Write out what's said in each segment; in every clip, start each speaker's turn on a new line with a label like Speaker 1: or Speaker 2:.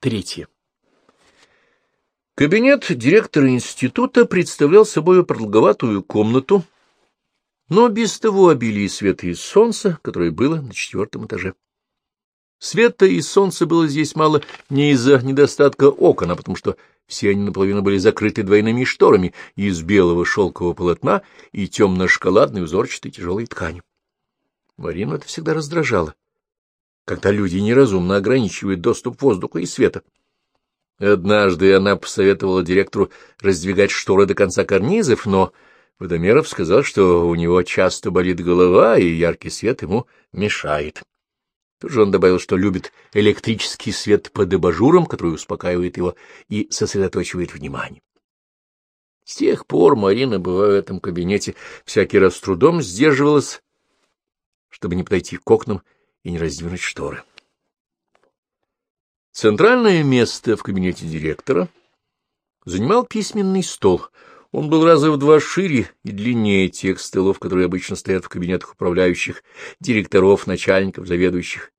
Speaker 1: Третье. Кабинет директора института представлял собой продолговатую комнату, но без того обилия света и солнца, которое было на четвертом этаже. Света и солнца было здесь мало не из-за недостатка окон, а потому что все они наполовину были закрыты двойными шторами из белого шелкового полотна и темно-шоколадной узорчатой тяжелой ткани. Марину это всегда раздражало, когда люди неразумно ограничивают доступ воздуха и света. Однажды она посоветовала директору раздвигать шторы до конца карнизов, но Водомеров сказал, что у него часто болит голова, и яркий свет ему мешает. Тут же он добавил, что любит электрический свет под абажуром, который успокаивает его и сосредоточивает внимание. С тех пор Марина, бывая в этом кабинете, всякий раз с трудом сдерживалась, чтобы не подойти к окнам и не раздвинуть шторы. Центральное место в кабинете директора занимал письменный стол. Он был раза в два шире и длиннее тех столов, которые обычно стоят в кабинетах управляющих, директоров, начальников, заведующих.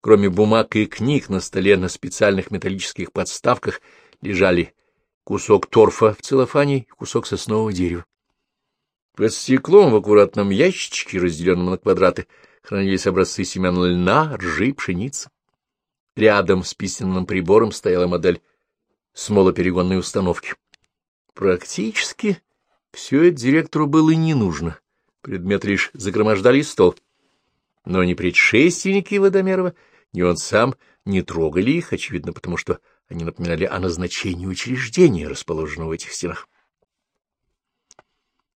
Speaker 1: Кроме бумаг и книг на столе на специальных металлических подставках лежали кусок торфа в целлофане и кусок соснового дерева. Под стеклом в аккуратном ящичке, разделенном на квадраты, хранились образцы семян льна, ржи, пшеницы. Рядом с письменным прибором стояла модель смолоперегонной установки. Практически все это директору было не нужно. Предмет лишь загромождали стол. Но ни предшественники Водомерова, ни он сам не трогали их, очевидно, потому что они напоминали о назначении учреждения, расположенного в этих стенах.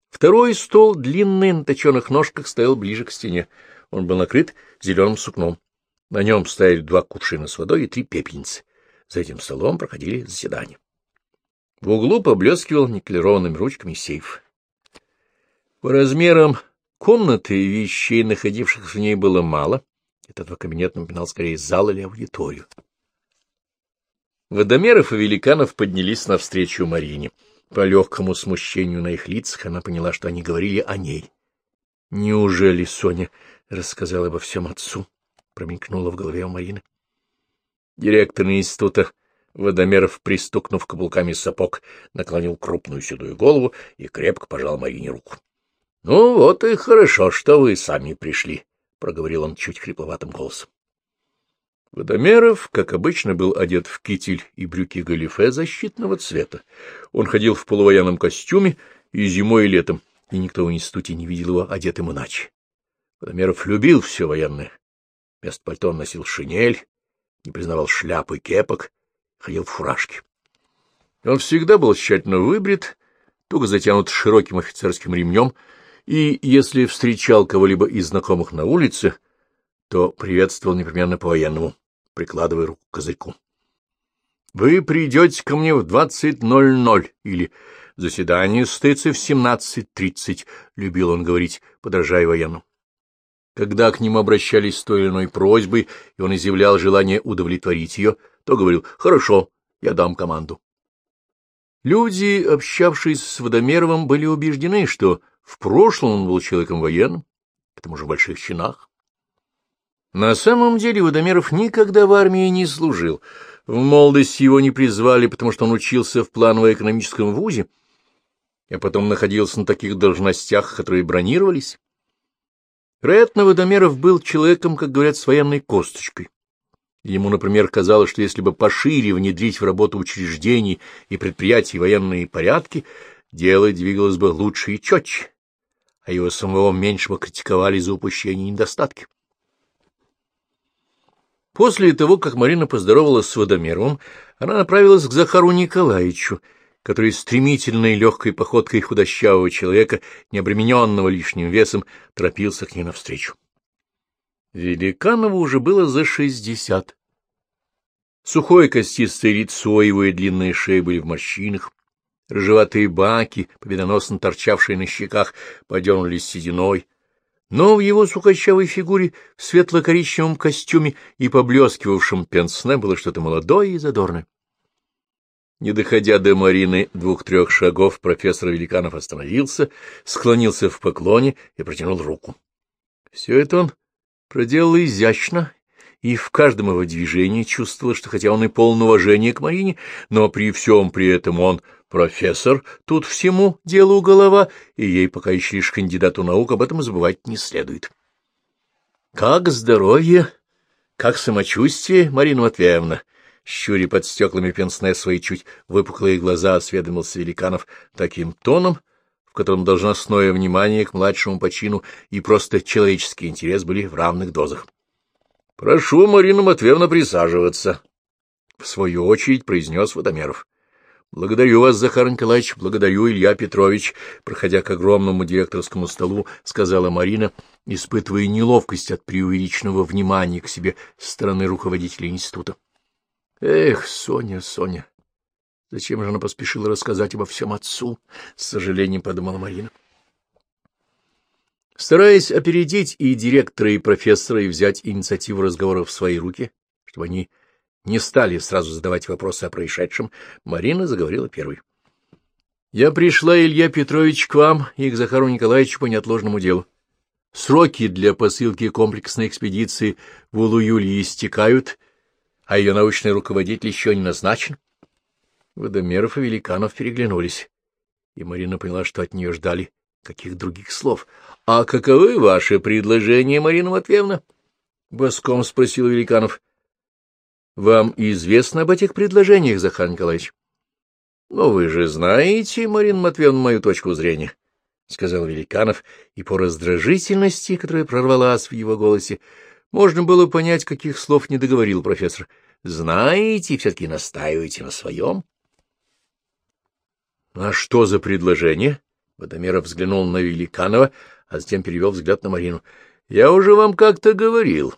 Speaker 1: Второй стол, длинный, на точенных ножках, стоял ближе к стене. Он был накрыт зеленым сукном. На нем стояли два кувшина с водой и три пепельницы. За этим столом проходили заседания. В углу поблескивал никелированными ручками сейф. По размерам комнаты и вещей, находившихся в ней, было мало. Этот кабинет напоминал скорее зал или аудиторию. Водомеров и Великанов поднялись навстречу Марине. По легкому смущению на их лицах она поняла, что они говорили о ней. Неужели Соня рассказала обо всем отцу? промелькнуло в голове у Марины. Директор института Водомеров, пристукнув каблуками сапог, наклонил крупную седую голову и крепко пожал Марине руку. — Ну вот и хорошо, что вы сами пришли, — проговорил он чуть хрипловатым голосом. Водомеров, как обычно, был одет в китель и брюки галифе защитного цвета. Он ходил в полувоенном костюме и зимой, и летом, и никто в институте не видел его одетым иначе. Водомеров любил все военное, Вместо пальто носил шинель, не признавал шляп и кепок, ходил в фуражке. Он всегда был тщательно выбрит, туго затянут широким офицерским ремнем, и если встречал кого-либо из знакомых на улице, то приветствовал непременно по-военному, прикладывая руку к козырьку. — Вы придете ко мне в двадцать ноль ноль или заседание состоится в семнадцать тридцать, — любил он говорить, подражая военному. Когда к нему обращались с той или иной просьбой, и он изъявлял желание удовлетворить ее, то говорил «Хорошо, я дам команду». Люди, общавшиеся с Водомеровым, были убеждены, что в прошлом он был человеком военным, к тому же в больших чинах. На самом деле Водомеров никогда в армии не служил. В молодости его не призвали, потому что он учился в планово-экономическом вузе, а потом находился на таких должностях, которые бронировались. Вероятно, Водомеров был человеком, как говорят, с военной косточкой. Ему, например, казалось, что если бы пошире внедрить в работу учреждений и предприятий военные порядки, дело двигалось бы лучше и четче, а его самого меньше бы критиковали за упущение и недостатки. После того, как Марина поздоровалась с Водомеровым, она направилась к Захару Николаевичу, который стремительной легкой походкой худощавого человека, не обремененного лишним весом, торопился к ней навстречу. Великанову уже было за шестьдесят. Сухое костистое лицо его и длинные шеи были в морщинах, рыжеватые баки, победоносно торчавшие на щеках, подернулись сединой, но в его сухощавой фигуре, в светло-коричневом костюме и поблескивавшем пенсне было что-то молодое и задорное. Не доходя до Марины двух-трех шагов, профессор Великанов остановился, склонился в поклоне и протянул руку. Все это он проделал изящно и в каждом его движении чувствовала, что хотя он и полон уважения к Марине, но при всем при этом он профессор, тут всему делу голова, и ей пока еще лишь кандидату наук об этом забывать не следует. — Как здоровье? Как самочувствие, Марина Матвеевна? Щури под стеклами пенсне свои чуть выпуклые глаза осведомился Великанов таким тоном, в котором должностное внимание к младшему почину и просто человеческий интерес были в равных дозах. — Прошу, Марина Матвеевна, присаживаться, — в свою очередь произнес Водомеров. — Благодарю вас, Захар Николаевич, благодарю, Илья Петрович, проходя к огромному директорскому столу, сказала Марина, испытывая неловкость от преувеличенного внимания к себе стороны руководителя института. — Эх, Соня, Соня, зачем же она поспешила рассказать обо всем отцу? — с сожалением подумала Марина. Стараясь опередить и директора, и профессора, и взять инициативу разговора в свои руки, чтобы они не стали сразу задавать вопросы о происшедшем, Марина заговорила первой. — Я пришла, Илья Петрович, к вам и к Захару Николаевичу по неотложному делу. Сроки для посылки комплексной экспедиции в Улу-Юлии истекают, а ее научный руководитель еще не назначен. Водомеров и Великанов переглянулись, и Марина поняла, что от нее ждали каких других слов. — А каковы ваши предложения, Марина Матвеевна? — боском спросил Великанов. Вам известно об этих предложениях, Захар Николаевич? — Ну, вы же знаете, Марина Матвеевна, мою точку зрения, — сказал Великанов, и по раздражительности, которая прорвалась в его голосе, можно было понять, каких слов не договорил профессор. — Знаете, все-таки настаиваете на своем. — А что за предложение? Водомеров взглянул на Великанова, а затем перевел взгляд на Марину. — Я уже вам как-то говорил.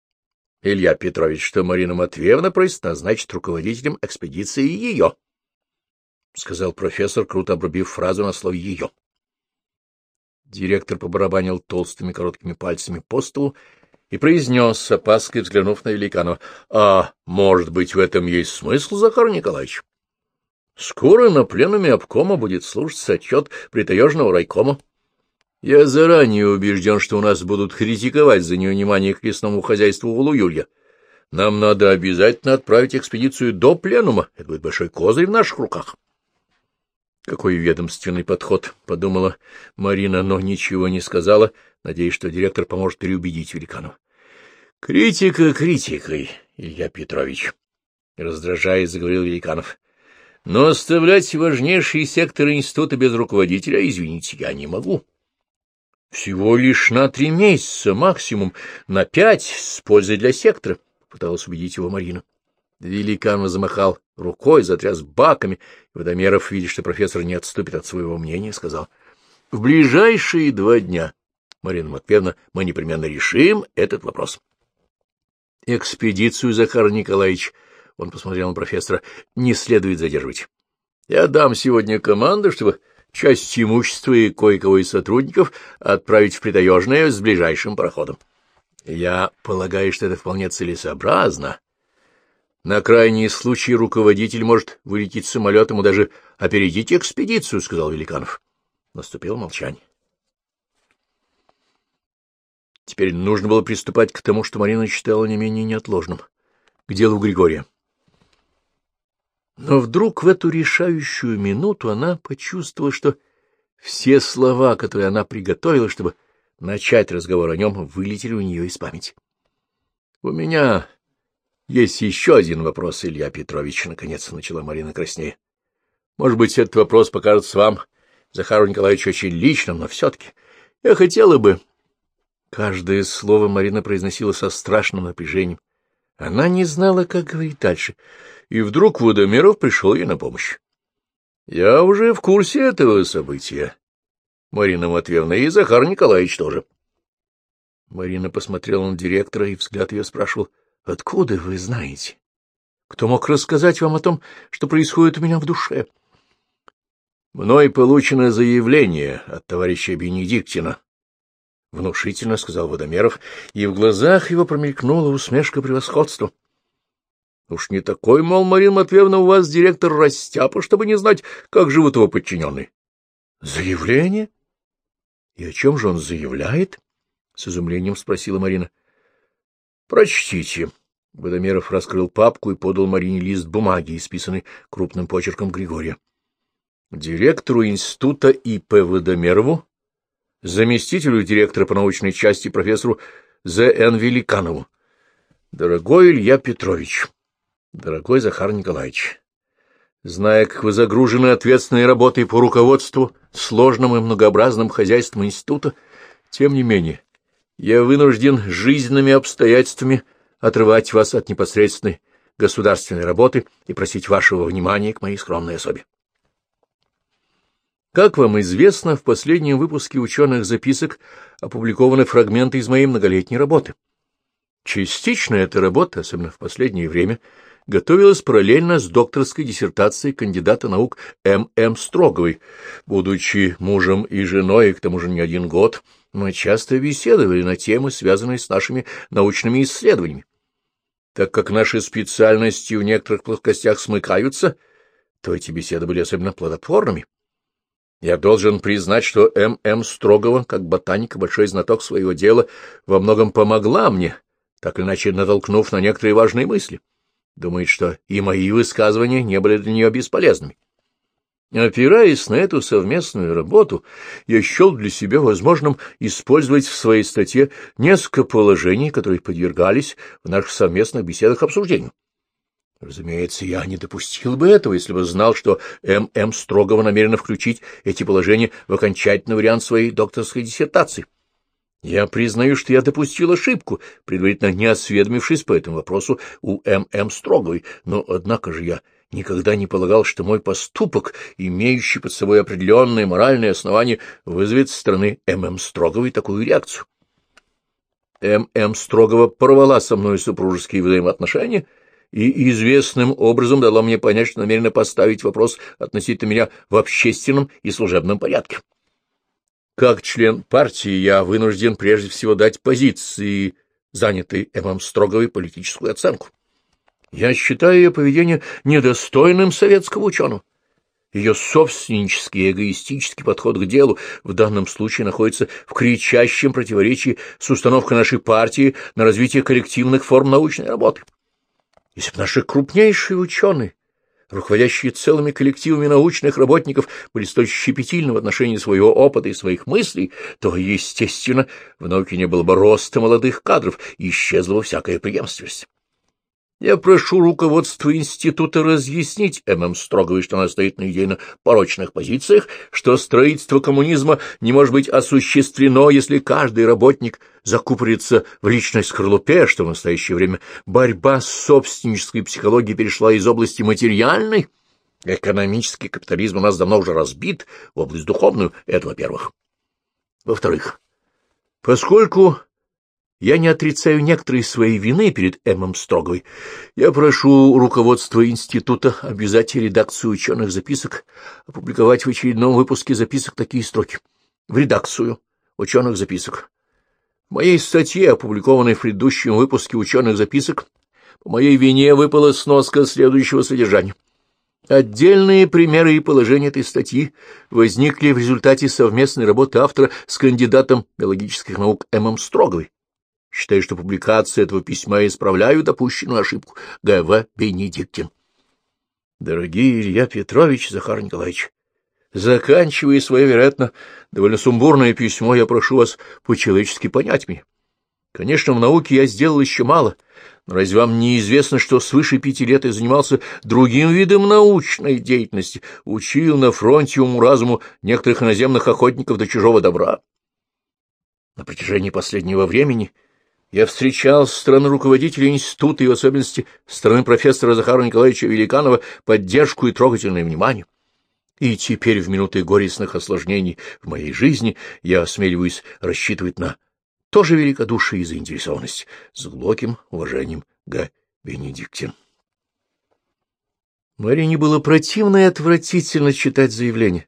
Speaker 1: — Илья Петрович, что Марина Матвеевна просит назначить руководителем экспедиции ее, — сказал профессор, круто обрубив фразу на слове «ее». Директор побарабанил толстыми короткими пальцами по столу и произнес, с опаской взглянув на Великанова, — А, может быть, в этом есть смысл, Захар Николаевич? Скоро на пленуме обкома будет слушаться отчет притаежного райкома. Я заранее убежден, что у нас будут критиковать за невнимание к лесному хозяйству Улу-Юлья. Нам надо обязательно отправить экспедицию до пленума. Это будет большой козырь в наших руках. Какой ведомственный подход, — подумала Марина, но ничего не сказала, надеясь, что директор поможет переубедить великанов. — Критика критикой, Илья Петрович, — раздражаясь, заговорил Великанов. — Но оставлять важнейшие секторы института без руководителя, извините, я не могу. Всего лишь на три месяца, максимум на пять, с пользой для сектора, — пыталась убедить его Марина. Великан замахал рукой, затряс баками, Водомеров, видя, что профессор не отступит от своего мнения, сказал, — В ближайшие два дня, Марина Матвеевна, мы непременно решим этот вопрос. — Экспедицию, Захар Николаевич, — он посмотрел на профессора, — не следует задерживать. Я дам сегодня команду, чтобы часть имущества и кое-кого из сотрудников отправить в Притаежное с ближайшим проходом. Я полагаю, что это вполне целесообразно. На крайний случай руководитель может вылететь самолетом и даже опередить экспедицию, — сказал Великанов. Наступило молчание. Теперь нужно было приступать к тому, что Марина считала не менее неотложным — к делу Григория. Но вдруг в эту решающую минуту она почувствовала, что все слова, которые она приготовила, чтобы начать разговор о нем, вылетели у нее из памяти. — У меня есть еще один вопрос, Илья Петрович, — наконец начала Марина краснее. — Может быть, этот вопрос покажется вам, Захару Николаевичу, очень личным, но все-таки я хотела бы... Каждое слово Марина произносила со страшным напряжением. Она не знала, как говорить дальше — и вдруг Водомеров пришел ей на помощь. Я уже в курсе этого события. Марина Матвеевна и Захар Николаевич тоже. Марина посмотрела на директора, и взгляд ее спрашивал, — Откуда вы знаете? Кто мог рассказать вам о том, что происходит у меня в душе? — Мной получено заявление от товарища Бенедиктина, — внушительно сказал Водомеров, и в глазах его промелькнула усмешка превосходства. — Уж не такой, мол, Марина Матвеевна, у вас директор растяпа, чтобы не знать, как живут его подчиненные. — Заявление? — И о чем же он заявляет? — с изумлением спросила Марина. — Прочтите. Водомеров раскрыл папку и подал Марине лист бумаги, исписанный крупным почерком Григория. Директору института И.П. Водомерову, заместителю директора по научной части профессору З.Н. Великанову. Дорогой Илья Петрович, дорогой Захар Николаевич, зная, как вы загружены ответственной работой по руководству сложным и многообразным хозяйством института, тем не менее, я вынужден жизненными обстоятельствами отрывать вас от непосредственной государственной работы и просить вашего внимания к моей скромной особе. Как вам известно, в последнем выпуске ученых записок опубликованы фрагменты из моей многолетней работы. Частично эта работа, особенно в последнее время, готовилась параллельно с докторской диссертацией кандидата наук М.М. Строговой. Будучи мужем и женой, и к тому же не один год, мы часто беседовали на темы, связанные с нашими научными исследованиями. Так как наши специальности в некоторых плоскостях смыкаются, то эти беседы были особенно плодотворными. Я должен признать, что М.М. Строгова, как ботаника, большой знаток своего дела, во многом помогла мне, так или иначе натолкнув на некоторые важные мысли. Думает, что и мои высказывания не были для нее бесполезными. Опираясь на эту совместную работу, я счел для себя возможным использовать в своей статье несколько положений, которые подвергались в наших совместных беседах обсуждению. Разумеется, я не допустил бы этого, если бы знал, что М.М. Строгова намерена включить эти положения в окончательный вариант своей докторской диссертации. Я признаю, что я допустил ошибку, предварительно не осведомившись по этому вопросу у М.М. Строговой, но, однако же, я никогда не полагал, что мой поступок, имеющий под собой определенные моральные основания, вызовет со стороны М.М. Строговой такую реакцию. М.М. Строгова порвала со мной супружеские взаимоотношения и известным образом дала мне понять, что намерена поставить вопрос относительно меня в общественном и служебном порядке. Как член партии я вынужден прежде всего дать позиции, занятой М.М. Строговой, политическую оценку. Я считаю ее поведение недостойным советского ученого. Ее собственнический эгоистический подход к делу в данном случае находится в кричащем противоречии с установкой нашей партии на развитие коллективных форм научной работы. Если бы наши крупнейшие ученые руководящие целыми коллективами научных работников, были столь щепетильны в отношении своего опыта и своих мыслей, то, естественно, в науке не было бы роста молодых кадров, и исчезла бы всякая преемственность. Я прошу руководство института разъяснить М.М. Строговой, что она стоит на идейно-порочных позициях, что строительство коммунизма не может быть осуществлено, если каждый работник закупорится в личной скорлупе, что в настоящее время борьба с собственнической психологией перешла из области материальной. Экономический капитализм у нас давно уже разбит в область духовную, это во-первых. Во-вторых, поскольку я не отрицаю некоторые свои вины перед М.М. Строговой. Я прошу руководство института обязать редакцию ученых записок опубликовать в очередном выпуске записок такие строки. В редакцию ученых записок. В моей статье, опубликованной в предыдущем выпуске ученых записок, по моей вине выпала сноска следующего содержания. Отдельные примеры и положения этой статьи возникли в результате совместной работы автора с кандидатом биологических наук М.М. Строговой. Считаю, что публикация этого письма исправляют допущенную ошибку. Г.В. Бенедиктин. Дорогие Илья Петрович, Захар Николаевич, заканчивая свое, вероятно, довольно сумбурное письмо, я прошу вас по-человечески понять меня. Конечно, в науке я сделал еще мало, но разве вам не известно, что свыше пяти лет я занимался другим видом научной деятельности, учил на фронте уму-разуму некоторых иноземных охотников до чужого добра? На протяжении последнего времени я встречал со стороны руководителей института и в особенности со стороны профессора Захара Николаевича Великанова поддержку и трогательное внимание. И теперь, в минуты горестных осложнений в моей жизни, я осмеливаюсь рассчитывать на тоже великодушие и заинтересованность. С глубоким уважением, Г. Бенедиктин. Марине было противно и отвратительно читать заявление.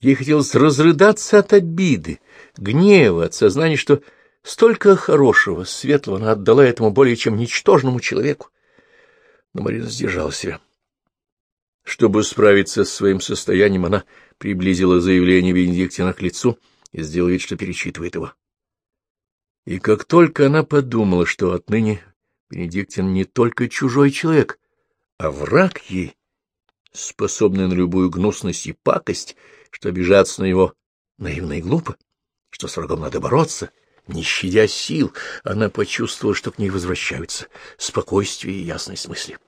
Speaker 1: Ей хотелось разрыдаться от обиды, гнева, от сознания, что Столько хорошего, светлого она отдала этому более чем ничтожному человеку. Но Марина сдержала себя. Чтобы справиться с своим состоянием, она приблизила заявление Бенедиктина к лицу и сделала вид, что перечитывает его. И как только она подумала, что отныне Бенедиктин не только чужой человек, а враг ей, способный на любую гнусность и пакость, что обижаться на него наивно и глупо, что с врагом надо бороться, не щадя сил, она почувствовала, что к ней возвращаются спокойствие и ясность мысли.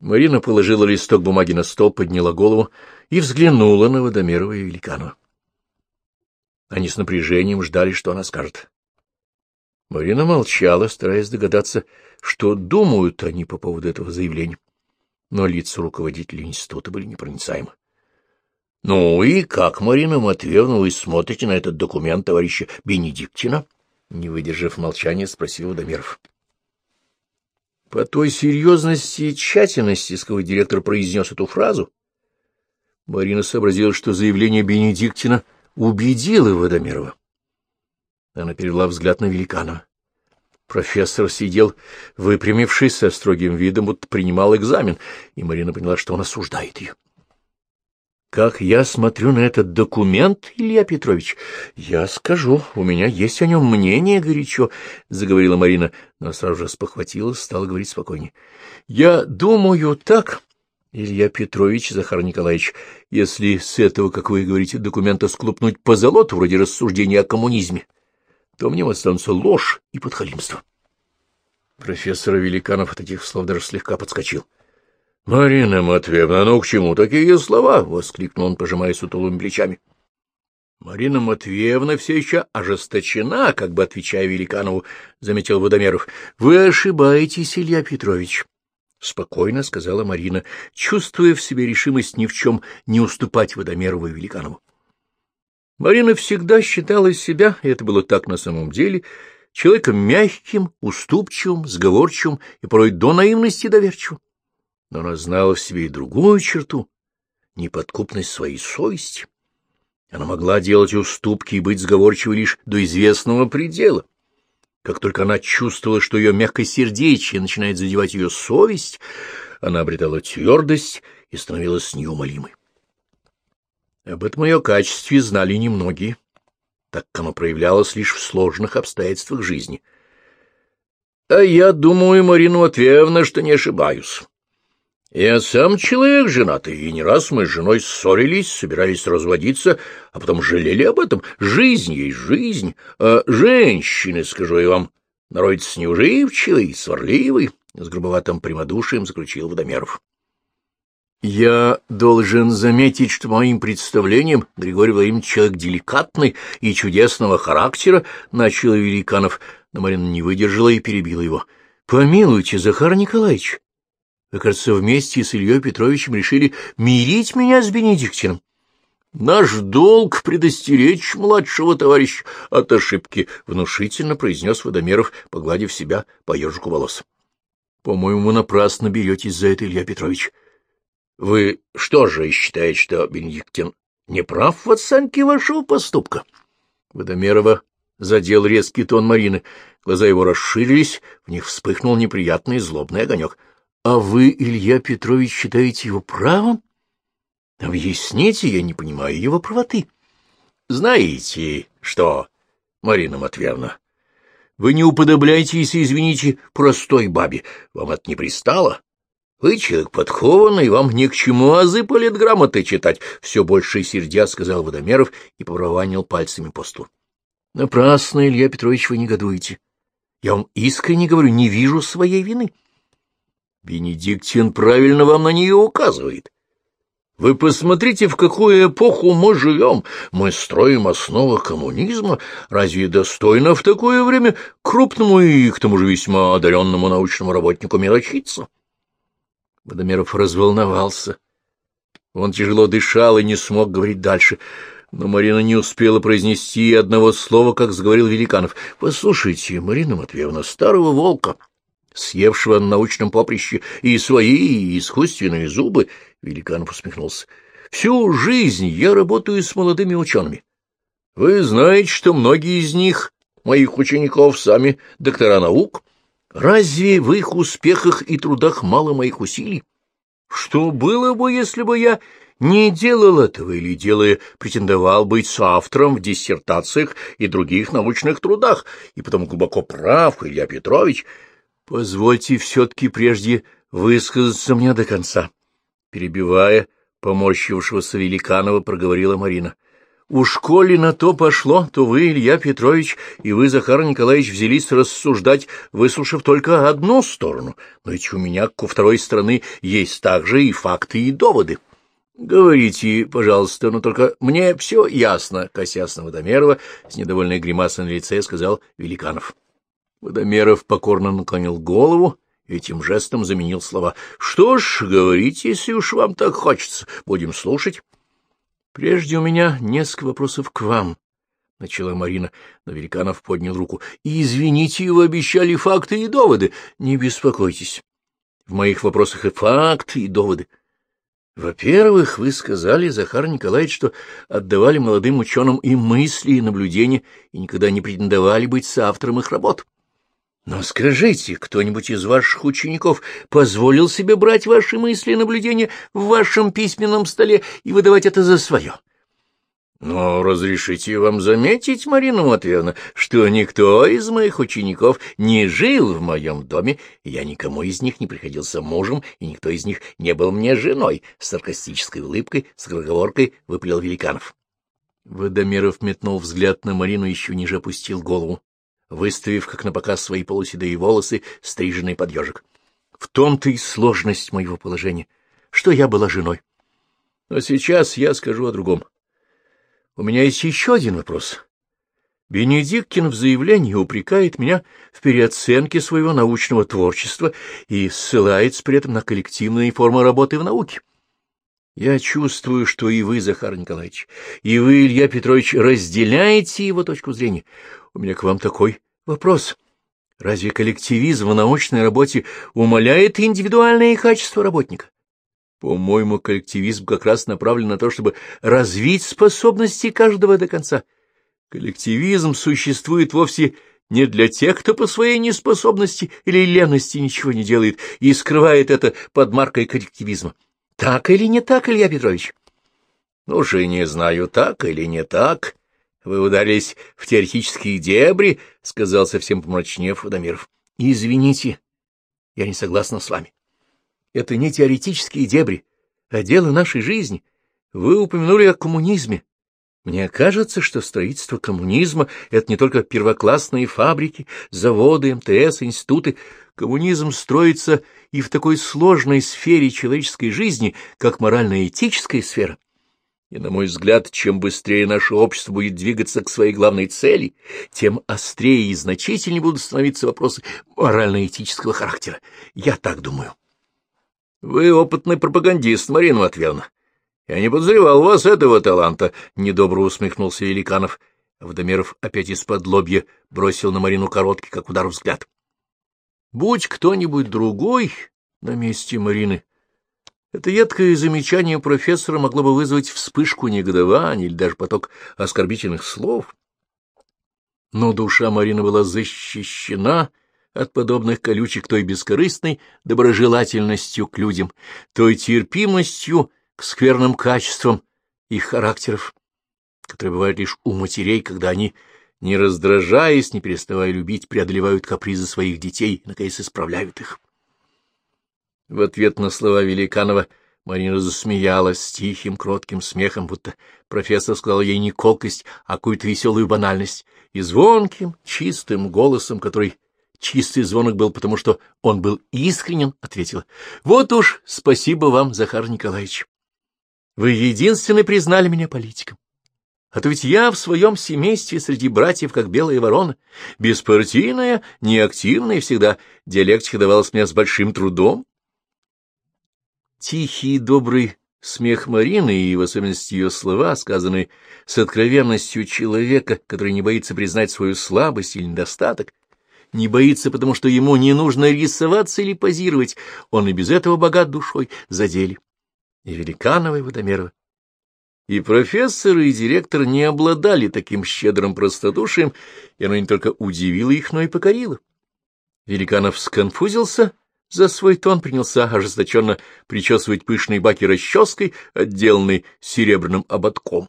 Speaker 1: Марина положила листок бумаги на стол, подняла голову и взглянула на Водомерова и Великанова. Они с напряжением ждали, что она скажет. Марина молчала, стараясь догадаться, что думают они по поводу этого заявления. Но лица руководителей института были непроницаемы. — Ну и как, Марина Матвеевна, вы смотрите на этот документ товарища Бенедиктина? Не выдержав молчания, спросил Водомеров. По той серьезности и тщательности, с какой директор произнес эту фразу, Марина сообразила, что заявление Бенедиктина убедило Водомерова. Она перевела взгляд на великана. Профессор сидел, выпрямившись со строгим видом, будто принимал экзамен, и Марина поняла, что он осуждает ее. Как я смотрю на этот документ, Илья Петрович? Я скажу, у меня есть о нем мнение горячо, — заговорила Марина, но сразу же спохватилась, стала говорить спокойнее. Я думаю так, Илья Петрович, Захар Николаевич, если с этого, как вы говорите, документа склупнуть по золоту, вроде рассуждения о коммунизме, то мне останутся ложь и подхалимство. Профессор Великанов от этих слов даже слегка подскочил. — Марина Матвеевна, ну к чему такие слова? — воскликнул он, пожимая сутулыми плечами. Марина Матвеевна все еще ожесточена, как бы отвечая Великанову, — заметил Водомеров. — Вы ошибаетесь, Илья Петрович. — спокойно сказала Марина, чувствуя в себе решимость ни в чем не уступать Водомерову и Великанову. Марина всегда считала себя, и это было так на самом деле, человеком мягким, уступчивым, сговорчивым и порой до наивности доверчивым но она знала в себе и другую черту — неподкупность своей совести. Она могла делать уступки и быть сговорчивой лишь до известного предела. Как только она чувствовала, что ее мягкосердечие начинает задевать ее совесть, она обретала твердость и становилась неумолимой. Об этом ее качестве знали немногие, так как оно проявлялось лишь в сложных обстоятельствах жизни. — А я думаю, Марина Матвеевна, что не ошибаюсь. Я сам человек женатый, и не раз мы с женой ссорились, собирались разводиться, а потом жалели об этом. Жизнь есть жизнь, а женщины, скажу я вам, народец неуживчивый, сварливый, — с грубоватым прямодушием заключил Водомеров. Я должен заметить, что моим представлением Григорий Владимирович человек деликатный и чудесного характера, — начал Великанов, но Марина не выдержала и перебила его. — Помилуйте, Захар Николаевич, вы, кажется, вместе с Ильей Петровичем решили мирить меня с Бенедиктином. Наш долг предостеречь младшего товарища от ошибки, — внушительно произнес Водомеров, погладив себя по ежику волос. — По-моему, напрасно беретесь за это, Илья Петрович. — Вы что же считаете, что Бенедиктин не прав в оценке вашего поступка? Водомерова задел резкий тон Марины. Глаза его расширились, в них вспыхнул неприятный злобный огонек. А вы, Илья Петрович, считаете его правым? Объясните, я не понимаю его правоты. Знаете что, Марина Матвеевна, вы не уподобляйтесь, извините, простой бабе. Вам это не пристало? Вы человек подкованный, вам ни к чему азы политграмоты читать. Все больше сердя, — сказал Водомеров и поворованил пальцами по столу. Напрасно, Илья Петрович, вы негодуете. Я вам искренне говорю, не вижу своей вины. — Бенедиктин правильно вам на нее указывает. Вы посмотрите, в какую эпоху мы живем. Мы строим основы коммунизма. Разве достойно в такое время крупному и, к тому же, весьма одаренному научному работнику мелочиться? Водомеров разволновался. Он тяжело дышал и не смог говорить дальше. Но Марина не успела произнести одного слова, как заговорил Великанов. — Послушайте, Марина Матвеевна, старого волка съевшего на научном поприще и свои, и искусственные зубы, — Великанов усмехнулся. — Всю жизнь я работаю с молодыми учеными. Вы знаете, что многие из них, моих учеников, сами доктора наук. Разве в их успехах и трудах мало моих усилий? Что было бы, если бы я не делал этого или, делая, претендовал быть соавтором в диссертациях и других научных трудах, и потом глубоко прав, Илья Петрович. Позвольте все-таки прежде высказаться мне до конца. Перебивая поморщившегося Великанова, проговорила Марина. Уж коли на то пошло, то вы, Илья Петрович, и вы, Захар Николаевич, взялись рассуждать, выслушав только одну сторону. Но ведь у меня, ко второй стороны, есть также и факты, и доводы. — Говорите, пожалуйста, но только мне все ясно, — косясь на Водомерова, с недовольной гримасой на лице сказал Великанов. Водомеров покорно наклонил голову, этим жестом заменил слова. — Что ж, говорите, если уж вам так хочется, будем слушать. — Прежде у меня несколько вопросов к вам, — начала Марина, но Великанов поднял руку. — И извините, вы обещали факты и доводы. Не беспокойтесь. В моих вопросах и факты, и доводы. Во-первых, вы сказали, Захар Николаевич, что отдавали молодым ученым и мысли, и наблюдения, и никогда не претендовали быть соавтором их работ. Но скажите, кто-нибудь из ваших учеников позволил себе брать ваши мысли и наблюдения в вашем письменном столе и выдавать это за свое? Но разрешите вам заметить, Марина Матвеевна, что никто из моих учеников не жил в моем доме, я никому из них не приходился мужем, и никто из них не был мне женой, с саркастической улыбкой, с проговоркой выплел Великанов. Водомеров метнул взгляд на Марину, еще ниже опустил голову выставив, как на показ, свои полуседые волосы, стриженный под ежик. В том-то и сложность моего положения, что я была женой. Но сейчас я скажу о другом. У меня есть еще один вопрос. Бенедиктин в заявлении упрекает меня в переоценке своего научного творчества и ссылается при этом на коллективные формы работы в науке. Я чувствую, что и вы, Захар Николаевич, и вы, Илья Петрович, разделяете его точку зрения. У меня к вам такой вопрос. Разве коллективизм в научной работе умаляет индивидуальные качества работника? По-моему, коллективизм как раз направлен на то, чтобы развить способности каждого до конца. Коллективизм существует вовсе не для тех, кто по своей неспособности или лености ничего не делает и скрывает это под маркой коллективизма. Так или не так, Илья Петрович? Ну же, не знаю, так или не так. Вы ударились в теоретические дебри, — сказал совсем помрачнев Водомиров. Извините, я не согласна с вами. Это не теоретические дебри, а дело нашей жизни. Вы упомянули о коммунизме. Мне кажется, что строительство коммунизма — это не только первоклассные фабрики, заводы, МТС, институты. Коммунизм строится и в такой сложной сфере человеческой жизни, как морально-этическая сфера. И, на мой взгляд, чем быстрее наше общество будет двигаться к своей главной цели, тем острее и значительнее будут становиться вопросы морально-этического характера. Я так думаю. Вы опытный пропагандист, Марина Матвеевна. Я не подозревал вас этого таланта, — недобро усмехнулся Великанов. Водомеров опять из-под лобья бросил на Марину короткий, как удар взгляд. Будь кто-нибудь другой на месте Марины, это едкое замечание профессора могло бы вызвать вспышку негодования или даже поток оскорбительных слов. Но душа Марины была защищена от подобных колючек той бескорыстной доброжелательностью к людям, той терпимостью к скверным качествам их характеров, которые бывают лишь у матерей, когда они, не раздражаясь, не переставая любить, преодолевают капризы своих детей и, наконец, исправляют их. В ответ на слова Великанова Марина засмеялась тихим, кротким смехом, будто профессор сказал ей не колкость, а какую-то веселую банальность, и звонким, чистым голосом, который чистый звонок был, потому что он был искренен, ответила. — Вот уж спасибо вам, Захар Николаевич. Вы единственный признали меня политиком. А то ведь я в своем семействе среди братьев, как белая ворона, беспартийная, неактивная, всегда диалектика давалась мне с большим трудом. Тихий и добрый смех Марины и в особенности ее слова, сказанные с откровенностью человека, который не боится признать свою слабость или недостаток, не боится, потому что ему не нужно рисоваться или позировать, он и без этого богат душой, задели и Великанова, и Водомерова. И профессор, и директор не обладали таким щедрым простодушием, и оно не только удивило их, но и покорило. Великанов сконфузился, за свой тон принялся ожесточенно причесывать пышные баки расческой, отделанной серебряным ободком.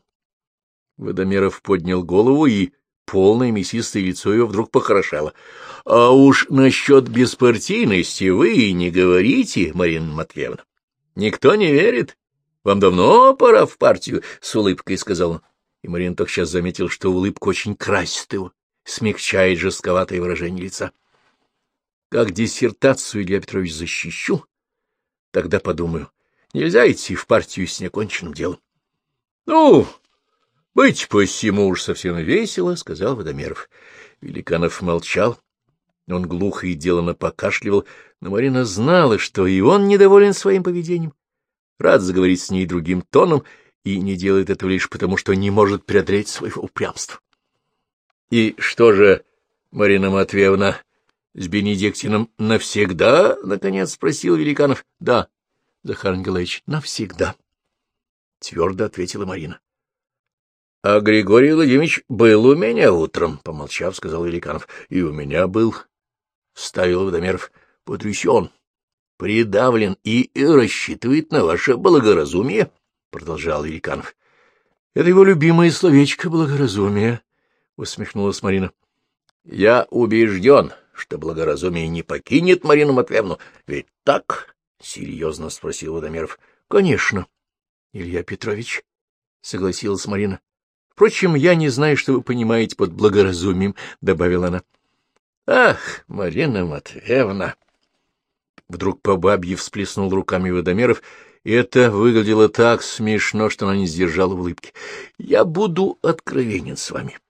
Speaker 1: Водомеров поднял голову, и полное мясистое лицо его вдруг похорошело. — А уж насчет беспартийности вы и не говорите, Марина Матвеевна. Никто не верит. Вам давно пора в партию, — с улыбкой сказал он. И Марин тотчас заметил, что улыбка очень красит его, смягчает жестковатое выражение лица. Как диссертацию Илья Петрович защищу, тогда подумаю, нельзя идти в партию с неоконченным делом. — Ну, быть посему уж совсем весело, — сказал Водомеров. Великанов молчал. Он глухо и деланно покашливал, но Марина знала, что и он недоволен своим поведением. Рад заговорить с ней другим тоном и не делает этого лишь потому, что не может преодолеть своего упрямства. — И что же, Марина Матвеевна, с Бенедиктином навсегда? — наконец спросил Великанов. — Да, Захар Николаевич, навсегда. — твердо ответила Марина. — А Григорий Владимирович был у меня утром, — помолчав, сказал Великанов. — И у меня был, — ставил Водомеров, — потрясен, придавлен и рассчитывает на ваше благоразумие, — продолжал Великанов. — Это его любимое словечко благоразумие, — усмехнулась Марина. — Я убежден, что благоразумие не покинет Марину Матвеевну. Ведь так? — серьезно спросил Водомеров. — Конечно, Илья Петрович, — согласилась Марина. — Впрочем, я не знаю, что вы понимаете под благоразумием, — добавила она. — Ах, Марина Матвеевна! Вдруг по бабье всплеснул руками Водомеров, и это выглядело так смешно, что она не сдержала улыбки. — Я буду откровенен с вами. —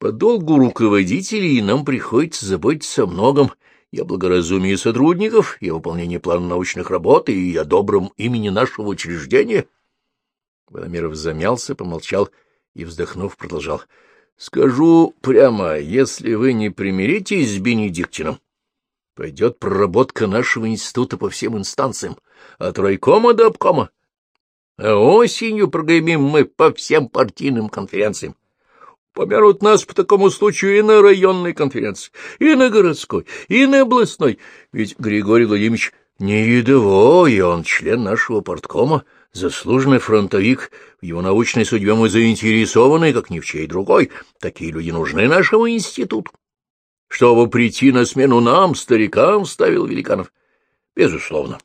Speaker 1: по долгу руководителей нам приходится заботиться о многом, и о благоразумии сотрудников, и о выполнении плана научных работ, и о добром имени нашего учреждения. Водомеров замялся, помолчал и, вздохнув, продолжал. — Скажу прямо, если вы не примиритесь с Бенедиктином, пойдет проработка нашего института по всем инстанциям, от райкома до обкома. А осенью прогремим мы по всем партийным конференциям. Помянут нас по такому случаю и на районной конференции, и на городской, и на областной. Ведь Григорий Владимирович не едовой, он член нашего порткома, заслуженный фронтовик. В его научной судьбе мы заинтересованы, как ни в чьей другой. Такие люди нужны нашему институту. Чтобы прийти на смену нам, старикам, ставил Великанов. Безусловно.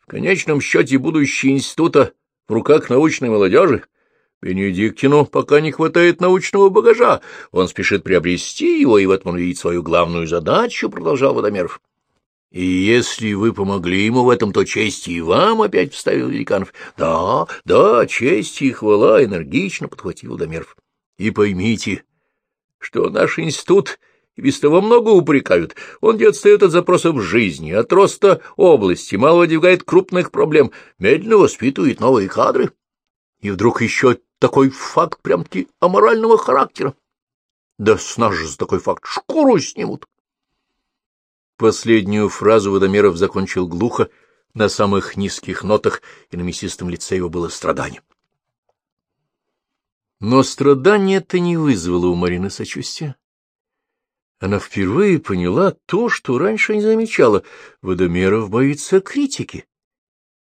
Speaker 1: В конечном счете будущее института в руках научной молодежи — Бенедиктину пока не хватает научного багажа. Он спешит приобрести его, и в этом он видит свою главную задачу, — продолжал Водомеров. — И если вы помогли ему в этом, то честь и вам, — опять вставил Великанов. — Да, да, честь и хвала, — энергично подхватил Водомеров. — И поймите, что наш институт и без того много упрекают. Он не отстает от запросов жизни, от роста области, мало выдвигает крупных проблем, медленно воспитывает новые кадры. И вдруг еще такой факт прям-таки аморального характера. Да с нас же за такой факт шкуру снимут. Последнюю фразу Водомеров закончил глухо, на самых низких нотах, и на мясистом лице его было страдание. Но страдание это не вызвало у Марины сочувствия. Она впервые поняла то, что раньше не замечала. Водомеров боится критики.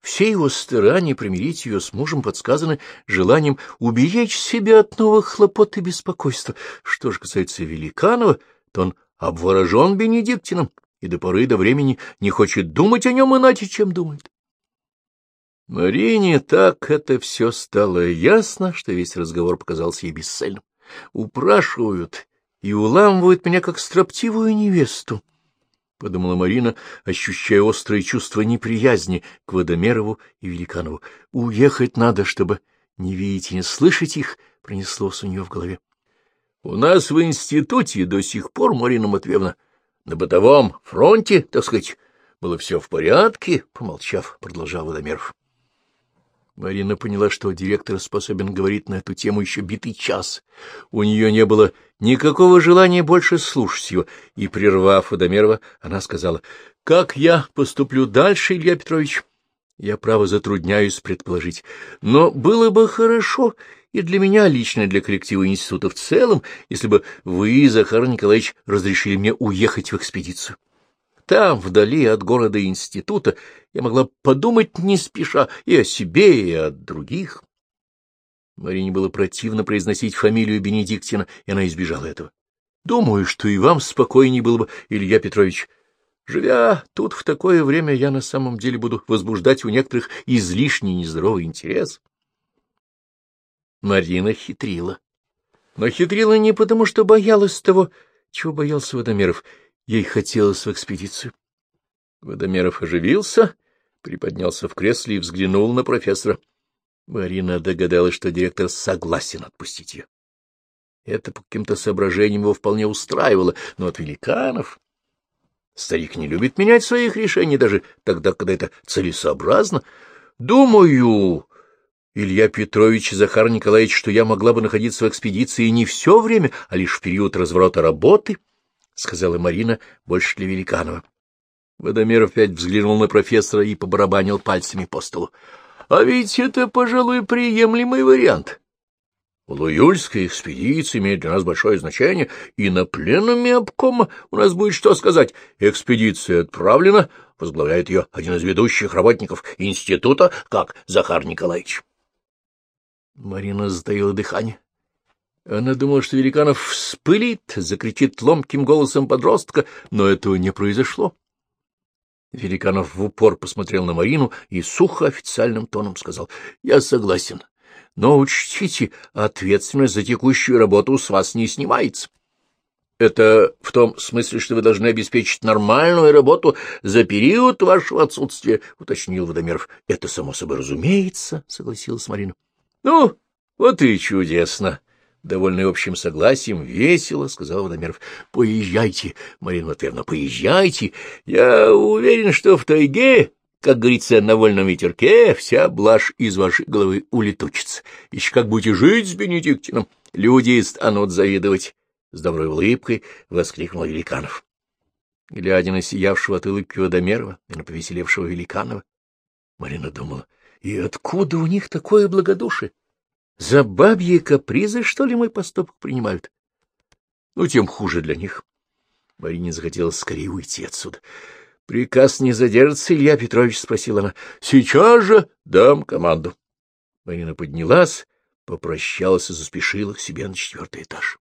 Speaker 1: Все его старания примирить ее с мужем подсказаны желанием уберечь себя от новых хлопот и беспокойства. Что же касается Великанова, то он обворожен Бенедиктином и до поры до времени не хочет думать о нем иначе, чем думает. Марине так это все стало ясно, что весь разговор показался ей бесцельным. Упрашивают и уламывают меня, как строптивую невесту. — подумала Марина, ощущая острое чувство неприязни к Водомерову и Великанову. — Уехать надо, чтобы не видеть и не слышать их, — пронеслось у нее в голове. — У нас в институте до сих пор, Марина Матвеевна, на бытовом фронте, так сказать, было все в порядке, — помолчав, продолжал Водомеров. Марина поняла, что директор способен говорить на эту тему еще битый час. У нее не было никакого желания больше слушать его, и, прервав Водомерова, она сказала, — Как я поступлю дальше, Илья Петрович? Я, право, затрудняюсь предположить. Но было бы хорошо и для меня лично, и для коллектива института в целом, если бы вы, Захар Николаевич, разрешили мне уехать в экспедицию. Там, вдали от города и института, я могла подумать не спеша и о себе, и о других. Марине было противно произносить фамилию Бенедиктина, и она избежала этого. Думаю, что и вам спокойнее было бы, Илья Петрович. Живя тут в такое время, я на самом деле буду возбуждать у некоторых излишний нездоровый интерес. Марина хитрила. Но хитрила не потому, что боялась того, чего боялся Водомеров. Ей хотелось в экспедицию. Водомеров оживился, приподнялся в кресле и взглянул на профессора. Марина догадалась, что директор согласен отпустить ее. Это по каким-то соображениям его вполне устраивало, но от великанов... Старик не любит менять своих решений даже тогда, когда это целесообразно. Думаю, Илья Петрович и Захар Николаевич, что я могла бы находиться в экспедиции не все время, а лишь в период разворота работы, — сказала Марина больше для Великанова. Водомер опять взглянул на профессора и побарабанил пальцами по столу. — А ведь это, пожалуй, приемлемый вариант. Луюльская экспедиция имеет для нас большое значение, и на пленуме обкома у нас будет что сказать. Экспедиция отправлена, возглавляет ее один из ведущих работников института, как Захар Николаевич. Марина затаила дыхание. Она думала, что Великанов вспылит, закричит ломким голосом подростка, но этого не произошло. Великанов в упор посмотрел на Марину и сухо официальным тоном сказал, — Я согласен. Но учтите, ответственность за текущую работу с вас не снимается. Это в том смысле, что вы должны обеспечить нормальную работу за период вашего отсутствия, — уточнил Водомеров. — Это само собой разумеется, — согласилась Марина. — Ну, вот и чудесно. Довольный общим согласием, весело, — сказал Водомеров. — Поезжайте, Марина Матвеевна, поезжайте. Я уверен, что в тайге как говорится, на вольном ветерке вся блажь из вашей головы улетучится. Еще как будете жить с Бенедиктином, люди станут завидовать. С доброй улыбкой воскликнул Великанов. Глядя на сиявшего от улыбки Водомерова и на повеселевшего Великанова, Марина думала, и откуда у них такое благодушие? За бабьи капризы, что ли, мой поступок принимают? Ну, тем хуже для них. Марине захотелось скорее уйти отсюда. — Приказ не задержится, Илья Петрович? — спросила она. — Сейчас же дам команду. Марина поднялась, попрощалась и заспешила к себе на четвертый этаж.